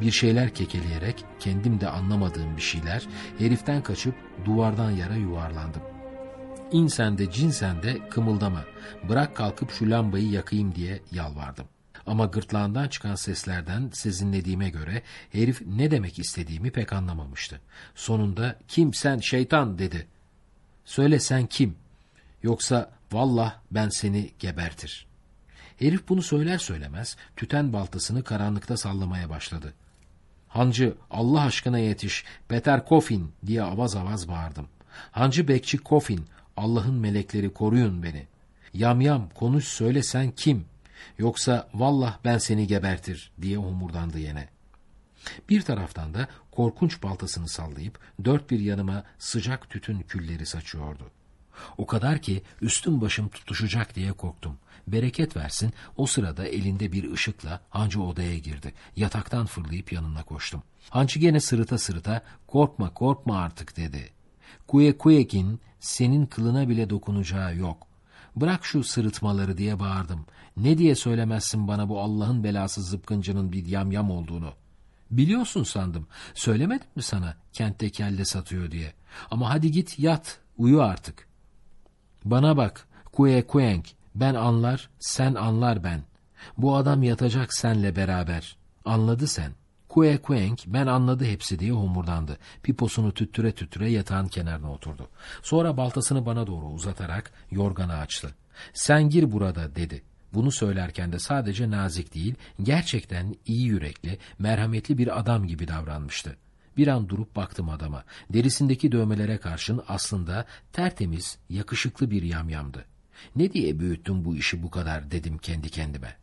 Bir şeyler kekeleyerek kendim de anlamadığım bir şeyler heriften kaçıp duvardan yara yuvarlandım. İnsen de cinsen de kımıldama. Bırak kalkıp şu lambayı yakayım diye yalvardım. Ama gırtlağından çıkan seslerden sezinlediğime göre herif ne demek istediğimi pek anlamamıştı. Sonunda kim sen şeytan dedi. Söyle sen kim? Yoksa vallah ben seni gebertir. Herif bunu söyler söylemez tüten baltasını karanlıkta sallamaya başladı. Hancı Allah aşkına yetiş Peter Kofin diye avaz avaz bağırdım. Hancı bekçi Kofin Allah'ın melekleri koruyun beni. Yam yam konuş söyle sen kim? Yoksa vallah ben seni gebertir diye homurdandı yine. Bir taraftan da korkunç baltasını sallayıp dört bir yanıma sıcak tütün külleri saçıyordu. O kadar ki üstüm başım tutuşacak diye korktum. Bereket versin o sırada elinde bir ışıkla hancı odaya girdi. Yataktan fırlayıp yanına koştum. Hancı gene sırıta sırıta korkma korkma artık dedi. Kuye kuyekin senin kılına bile dokunacağı yok. Bırak şu sırıtmaları diye bağırdım. Ne diye söylemezsin bana bu Allah'ın belası zıpkıncının bir yamyam olduğunu? Biliyorsun sandım. Söylemedim mi sana kentte kelle satıyor diye? Ama hadi git yat, uyu artık. Bana bak, kuye kuyenk, ben anlar, sen anlar ben. Bu adam yatacak senle beraber. Anladı sen. Kue Kuenk ben anladı hepsi diye homurdandı. Piposunu tüttüre tüttüre yatağın kenarına oturdu. Sonra baltasını bana doğru uzatarak yorganı açtı. Sen gir burada dedi. Bunu söylerken de sadece nazik değil, gerçekten iyi yürekli, merhametli bir adam gibi davranmıştı. Bir an durup baktım adama. Derisindeki dövmelere karşın aslında tertemiz, yakışıklı bir yamyamdı. Ne diye büyüttüm bu işi bu kadar dedim kendi kendime.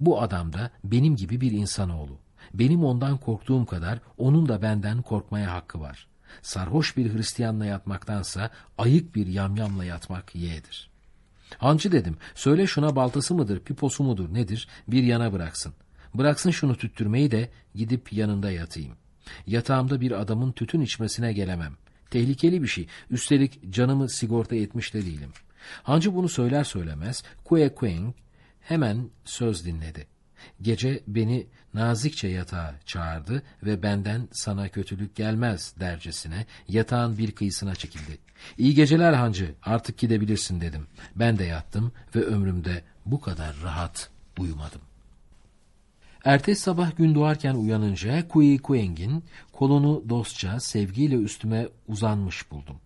Bu adam da benim gibi bir insanoğlu. Benim ondan korktuğum kadar onun da benden korkmaya hakkı var. Sarhoş bir Hristiyanla yatmaktansa ayık bir yamyamla yatmak yeğdir. Hancı dedim, söyle şuna baltası mıdır, piposu mudur, nedir, bir yana bıraksın. Bıraksın şunu tüttürmeyi de gidip yanında yatayım. Yatağımda bir adamın tütün içmesine gelemem. Tehlikeli bir şey, üstelik canımı sigorta etmiş de değilim. Hancı bunu söyler söylemez, Kue Kueng hemen söz dinledi. Gece beni nazikçe yatağa çağırdı ve benden sana kötülük gelmez dercesine yatağın bir kıyısına çekildi. İyi geceler hancı artık gidebilirsin dedim. Ben de yattım ve ömrümde bu kadar rahat uyumadım. Ertesi sabah gün doğarken uyanınca Kui Kueng'in kolunu dostça sevgiyle üstüme uzanmış buldum.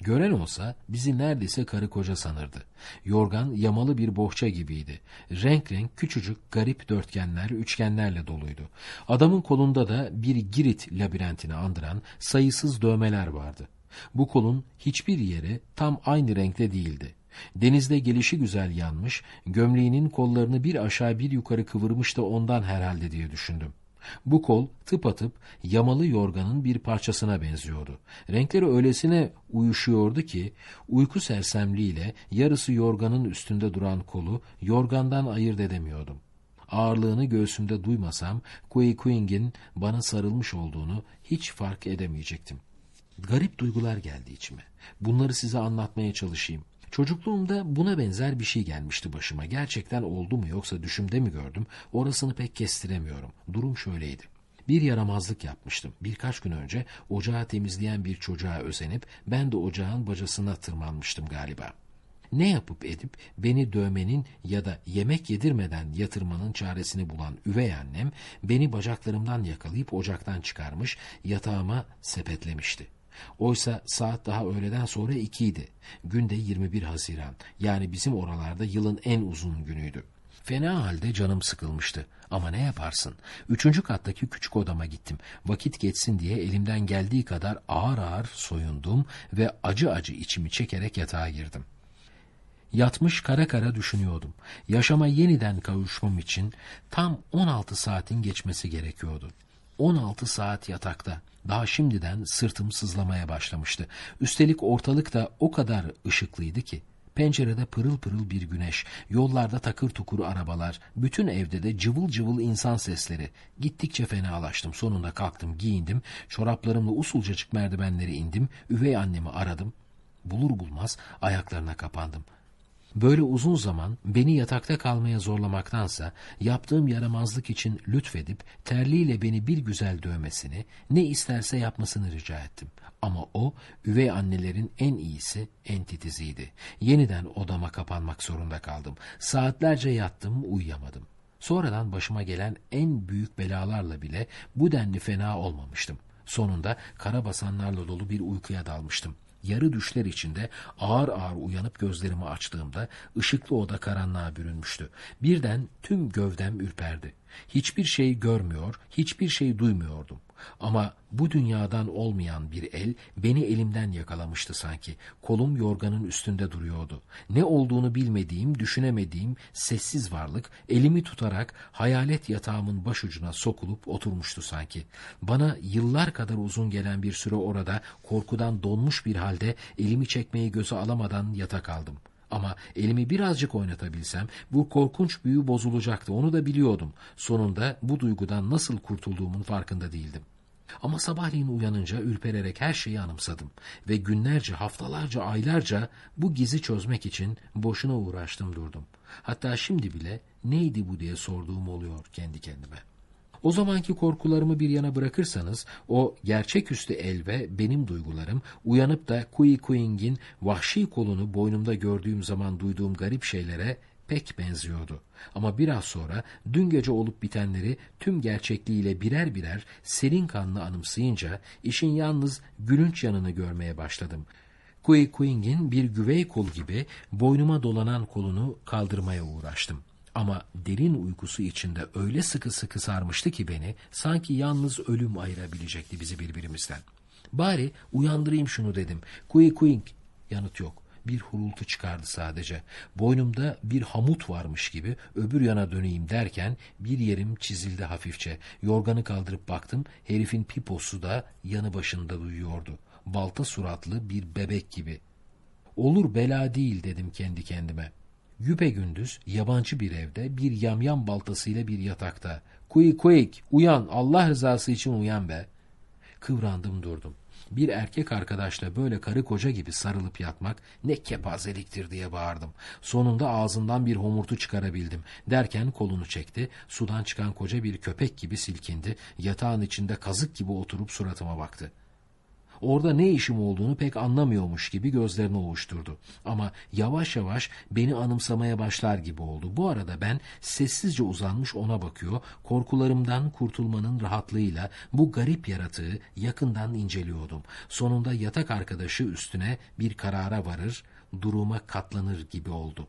Gören olsa bizi neredeyse karı koca sanırdı. Yorgan yamalı bir bohça gibiydi. Renk renk küçücük garip dörtgenler, üçgenlerle doluydu. Adamın kolunda da bir Girit labirentini andıran sayısız dövmeler vardı. Bu kolun hiçbir yeri tam aynı renkte değildi. Denizde gelişi güzel yanmış, gömleğinin kollarını bir aşağı bir yukarı kıvırmış da ondan herhalde diye düşündüm. Bu kol tıpatıp yamalı yorganın bir parçasına benziyordu. Renkleri öylesine uyuşuyordu ki uyku sersemliğiyle yarısı yorganın üstünde duran kolu yorgandan ayırt edemiyordum. Ağırlığını göğsümde duymasam Kui Kuing'in bana sarılmış olduğunu hiç fark edemeyecektim. Garip duygular geldi içime. Bunları size anlatmaya çalışayım. Çocukluğumda buna benzer bir şey gelmişti başıma. Gerçekten oldu mu yoksa düşümde mi gördüm? Orasını pek kestiremiyorum. Durum şöyleydi. Bir yaramazlık yapmıştım. Birkaç gün önce ocağı temizleyen bir çocuğa özenip ben de ocağın bacasına tırmanmıştım galiba. Ne yapıp edip beni dövmenin ya da yemek yedirmeden yatırmanın çaresini bulan üvey annem beni bacaklarımdan yakalayıp ocaktan çıkarmış yatağıma sepetlemişti. Oysa saat daha öğleden sonra ikiydi. Günde 21 Haziran. Yani bizim oralarda yılın en uzun günüydü. Fena halde canım sıkılmıştı. Ama ne yaparsın? Üçüncü kattaki küçük odama gittim. Vakit geçsin diye elimden geldiği kadar ağır ağır soyundum ve acı acı içimi çekerek yatağa girdim. Yatmış kara kara düşünüyordum. Yaşama yeniden kavuşmam için tam 16 saatin geçmesi gerekiyordu. 16 saat yatakta. Daha şimdiden sırtım sızlamaya başlamıştı. Üstelik ortalık da o kadar ışıklıydı ki. Pencerede pırıl pırıl bir güneş, yollarda takır tukur arabalar, bütün evde de cıvıl cıvıl insan sesleri. Gittikçe fenalaştım. Sonunda kalktım, giyindim, çoraplarımla usulcacık merdivenleri indim, üvey annemi aradım. Bulur bulmaz ayaklarına kapandım. Böyle uzun zaman beni yatakta kalmaya zorlamaktansa yaptığım yaramazlık için lütfedip terliğiyle beni bir güzel dövmesini, ne isterse yapmasını rica ettim. Ama o üvey annelerin en iyisi, en titiziydi. Yeniden odama kapanmak zorunda kaldım. Saatlerce yattım, uyuyamadım. Sonradan başıma gelen en büyük belalarla bile bu denli fena olmamıştım. Sonunda kara basanlarla dolu bir uykuya dalmıştım. Yarı düşler içinde ağır ağır uyanıp gözlerimi açtığımda ışıklı oda karanlığa bürünmüştü. Birden tüm gövdem ürperdi. Hiçbir şey görmüyor, hiçbir şey duymuyordum. Ama bu dünyadan olmayan bir el beni elimden yakalamıştı sanki. Kolum yorganın üstünde duruyordu. Ne olduğunu bilmediğim, düşünemediğim sessiz varlık elimi tutarak hayalet yatağımın başucuna sokulup oturmuştu sanki. Bana yıllar kadar uzun gelen bir süre orada korkudan donmuş bir halde elimi çekmeyi göze alamadan yatak aldım. Ama elimi birazcık oynatabilsem bu korkunç büyü bozulacaktı onu da biliyordum. Sonunda bu duygudan nasıl kurtulduğumun farkında değildim. Ama sabahleyin uyanınca ürpererek her şeyi anımsadım ve günlerce, haftalarca, aylarca bu gizi çözmek için boşuna uğraştım durdum. Hatta şimdi bile neydi bu diye sorduğum oluyor kendi kendime. O zamanki korkularımı bir yana bırakırsanız o gerçeküstü el ve benim duygularım uyanıp da Kui Kuing'in vahşi kolunu boynumda gördüğüm zaman duyduğum garip şeylere pek benziyordu. Ama biraz sonra dün gece olup bitenleri tüm gerçekliğiyle birer birer serin kanlı anımsayınca işin yalnız gülünç yanını görmeye başladım. Kui Kuing'in bir güvey kol gibi boynuma dolanan kolunu kaldırmaya uğraştım. Ama derin uykusu içinde öyle sıkı sıkı sarmıştı ki beni, sanki yalnız ölüm ayırabilecekti bizi birbirimizden. Bari uyandırayım şunu dedim. Kui Kuing, yanıt yok. Bir hurultu çıkardı sadece. Boynumda bir hamut varmış gibi öbür yana döneyim derken bir yerim çizildi hafifçe. Yorganı kaldırıp baktım, herifin piposu da yanı başında duyuyordu. Balta suratlı bir bebek gibi. Olur bela değil dedim kendi kendime. Yüpe gündüz yabancı bir evde bir yamyam baltasıyla bir yatakta. Quick quick uyan Allah rızası için uyan be. Kıvrandım durdum. Bir erkek arkadaşla böyle karı koca gibi sarılıp yatmak ne kepazeliktir diye bağırdım. Sonunda ağzından bir homurtu çıkarabildim. Derken kolunu çekti. Sudan çıkan koca bir köpek gibi silkindi. Yatağın içinde kazık gibi oturup suratıma baktı.'' Orada ne işim olduğunu pek anlamıyormuş gibi gözlerini ovuşturdu. Ama yavaş yavaş beni anımsamaya başlar gibi oldu. Bu arada ben sessizce uzanmış ona bakıyor, korkularımdan kurtulmanın rahatlığıyla bu garip yaratığı yakından inceliyordum. Sonunda yatak arkadaşı üstüne bir karara varır, duruma katlanır gibi oldu.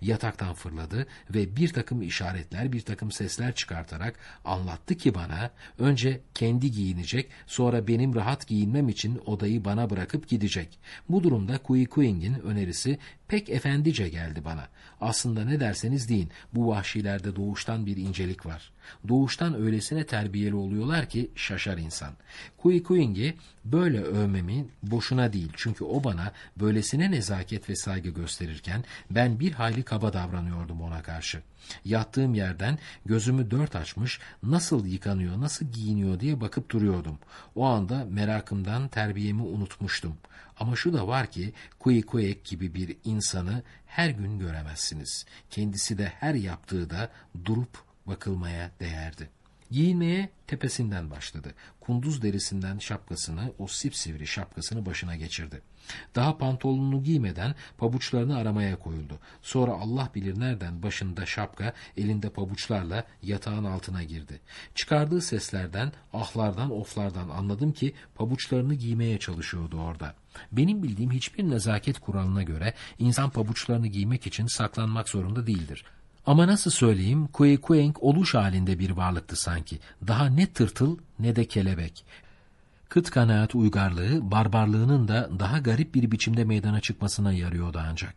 Yataktan fırladı ve bir takım işaretler, bir takım sesler çıkartarak anlattı ki bana önce kendi giyinecek, sonra benim rahat giyinmem için odayı bana bırakıp gidecek. Bu durumda Kui Kuing'in önerisi pek efendice geldi bana. Aslında ne derseniz deyin, bu vahşilerde doğuştan bir incelik var. Doğuştan öylesine terbiyeli oluyorlar ki şaşar insan. Kui Kuing'i böyle övmemin boşuna değil. Çünkü o bana böylesine nezaket ve saygı gösterirken ben bir hayli kaba davranıyordum ona karşı. Yattığım yerden gözümü dört açmış nasıl yıkanıyor, nasıl giyiniyor diye bakıp duruyordum. O anda merakımdan terbiyemi unutmuştum. Ama şu da var ki Kui Kuek gibi bir insanı her gün göremezsiniz. Kendisi de her yaptığı da durup bakılmaya değerdi. Giyinmeye tepesinden başladı. Kunduz derisinden şapkasını, o sipsivri şapkasını başına geçirdi. Daha pantolonunu giymeden pabuçlarını aramaya koyuldu. Sonra Allah bilir nereden başında şapka, elinde pabuçlarla yatağın altına girdi. Çıkardığı seslerden, ahlardan, oflardan anladım ki pabuçlarını giymeye çalışıyordu orada. Benim bildiğim hiçbir nezaket kuralına göre insan pabuçlarını giymek için saklanmak zorunda değildir. Ama nasıl söyleyeyim, Kuekueng oluş halinde bir varlıktı sanki. Daha ne tırtıl ne de kelebek. Kıt kanaat uygarlığı, barbarlığının da daha garip bir biçimde meydana çıkmasına yarıyordu ancak.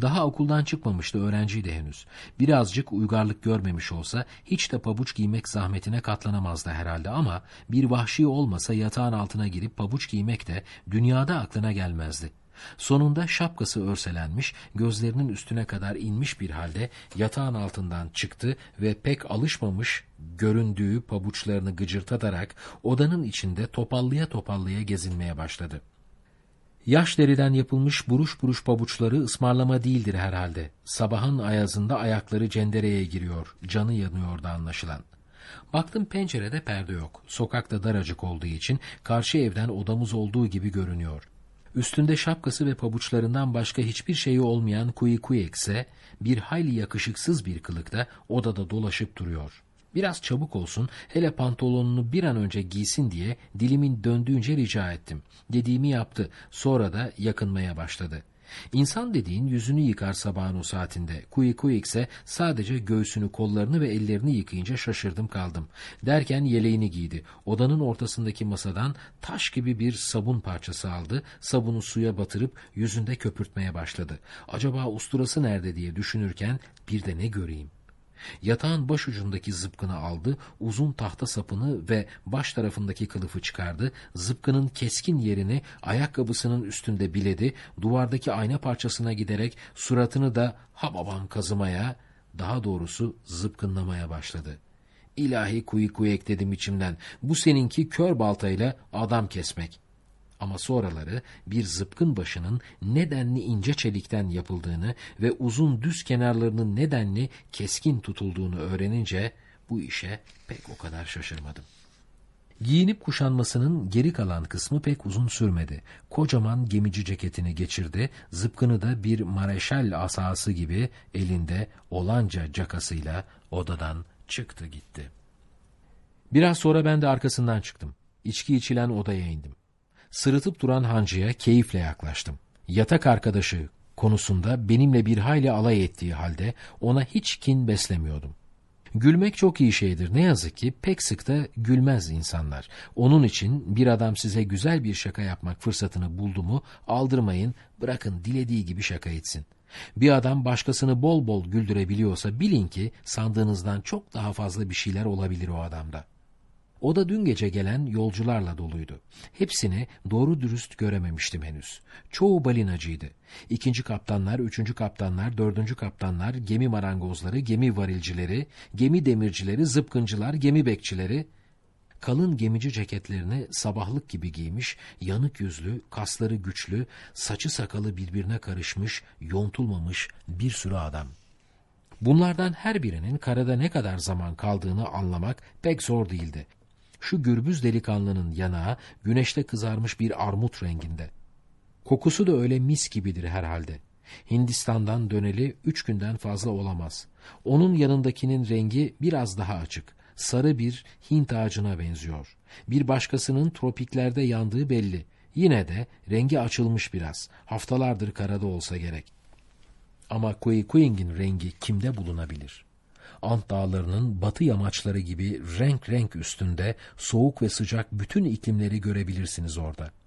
Daha okuldan çıkmamıştı, öğrenciydi henüz. Birazcık uygarlık görmemiş olsa hiç de pabuç giymek zahmetine katlanamazdı herhalde ama bir vahşi olmasa yatağın altına girip pabuç giymek de dünyada aklına gelmezdi. Sonunda şapkası örselenmiş, gözlerinin üstüne kadar inmiş bir halde yatağın altından çıktı ve pek alışmamış göründüğü pabuçlarını gıcırtatarak odanın içinde topallıya topallıya gezinmeye başladı. Yaş deriden yapılmış buruş buruş pabuçları ısmarlama değildir herhalde. Sabahın ayazında ayakları cendereye giriyor, canı yanıyordu anlaşılan. Baktım pencerede perde yok. Sokakta daracık olduğu için karşı evden odamız olduğu gibi görünüyor. Üstünde şapkası ve pabuçlarından başka hiçbir şeyi olmayan Kuyi Kuyekse bir hayli yakışıksız bir kılıkta odada dolaşıp duruyor. Biraz çabuk olsun, hele pantolonunu bir an önce giysin diye dilimin döndüğünce rica ettim. Dediğimi yaptı, sonra da yakınmaya başladı. İnsan dediğin yüzünü yıkar sabahın o saatinde. Kuyi kuyi ise sadece göğsünü, kollarını ve ellerini yıkayınca şaşırdım kaldım. Derken yeleğini giydi. Odanın ortasındaki masadan taş gibi bir sabun parçası aldı. Sabunu suya batırıp yüzünde köpürtmeye başladı. Acaba usturası nerede diye düşünürken bir de ne göreyim? Yatağın baş ucundaki zıpkını aldı, uzun tahta sapını ve baş tarafındaki kılıfı çıkardı, zıpkının keskin yerini ayakkabısının üstünde biledi, duvardaki ayna parçasına giderek suratını da hababam kazımaya, daha doğrusu zıpkınlamaya başladı. İlahi kuyu kuyek dedim içimden, bu seninki kör baltayla adam kesmek. Ama sonraları bir zıpkın başının nedenli ince çelikten yapıldığını ve uzun düz kenarlarının nedenli keskin tutulduğunu öğrenince bu işe pek o kadar şaşırmadım. Giyinip kuşanmasının geri kalan kısmı pek uzun sürmedi. Kocaman gemici ceketini geçirdi, zıpkını da bir mareşal asası gibi elinde olanca cakasıyla odadan çıktı gitti. Biraz sonra ben de arkasından çıktım. İçki içilen odaya indim. Sırıtıp duran hancıya keyifle yaklaştım. Yatak arkadaşı konusunda benimle bir hayli alay ettiği halde ona hiç kin beslemiyordum. Gülmek çok iyi şeydir. Ne yazık ki pek sık da gülmez insanlar. Onun için bir adam size güzel bir şaka yapmak fırsatını buldu mu aldırmayın, bırakın dilediği gibi şaka etsin. Bir adam başkasını bol bol güldürebiliyorsa bilin ki sandığınızdan çok daha fazla bir şeyler olabilir o adamda. O da dün gece gelen yolcularla doluydu. Hepsini doğru dürüst görememiştim henüz. Çoğu balinacıydı. İkinci kaptanlar, üçüncü kaptanlar, dördüncü kaptanlar, gemi marangozları, gemi varilcileri, gemi demircileri, zıpkıncılar, gemi bekçileri... Kalın gemici ceketlerini sabahlık gibi giymiş, yanık yüzlü, kasları güçlü, saçı sakalı birbirine karışmış, yontulmamış bir sürü adam. Bunlardan her birinin karada ne kadar zaman kaldığını anlamak pek zor değildi. Şu gürbüz delikanlının yanağı güneşte kızarmış bir armut renginde. Kokusu da öyle mis gibidir herhalde. Hindistan'dan döneli üç günden fazla olamaz. Onun yanındakinin rengi biraz daha açık. Sarı bir Hint ağacına benziyor. Bir başkasının tropiklerde yandığı belli. Yine de rengi açılmış biraz. Haftalardır karada olsa gerek. Ama Kui Kuing'in rengi kimde bulunabilir? Ant dağlarının batı yamaçları gibi renk renk üstünde soğuk ve sıcak bütün iklimleri görebilirsiniz orada.''